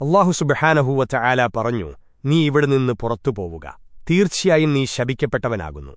അള്ളാഹു സുബഹാനഹൂവറ്റ ആല പറഞ്ഞു നീ ഇവിടെ നിന്ന് പുറത്തു പോവുക തീർച്ചയായും നീ ശപിക്കപ്പെട്ടവനാകുന്നു.